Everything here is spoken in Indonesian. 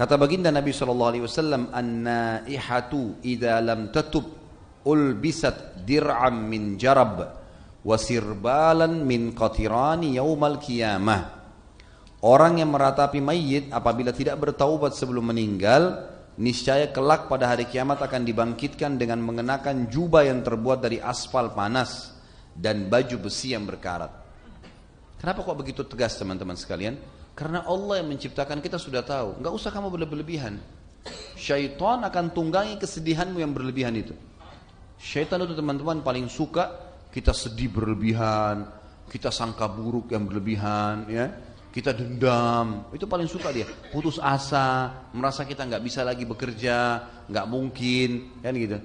Kata baginda Nabi Shallallahu Alaihi Wasallam, "An-naihatu idza lam tatub ulbisat dir'am min jarab wasirbalan min qatirani yaumal qiyamah." Orang yang meratapi mayit apabila tidak bertaubat sebelum meninggal, niscaya kelak pada hari kiamat akan dibangkitkan dengan mengenakan jubah yang terbuat dari aspal panas dan baju besi yang berkarat. Kenapa kok begitu tegas teman-teman sekalian? Karena Allah yang menciptakan kita sudah tahu. Nggak usah kamu berlebihan. Syaitan akan tunggangi kesedihanmu yang berlebihan itu. Syaitan itu teman-teman paling suka kita sedih berlebihan, kita sangka buruk yang berlebihan, ya kita dendam, itu paling suka dia. Putus asa, merasa kita nggak bisa lagi bekerja, nggak mungkin, kan gitu.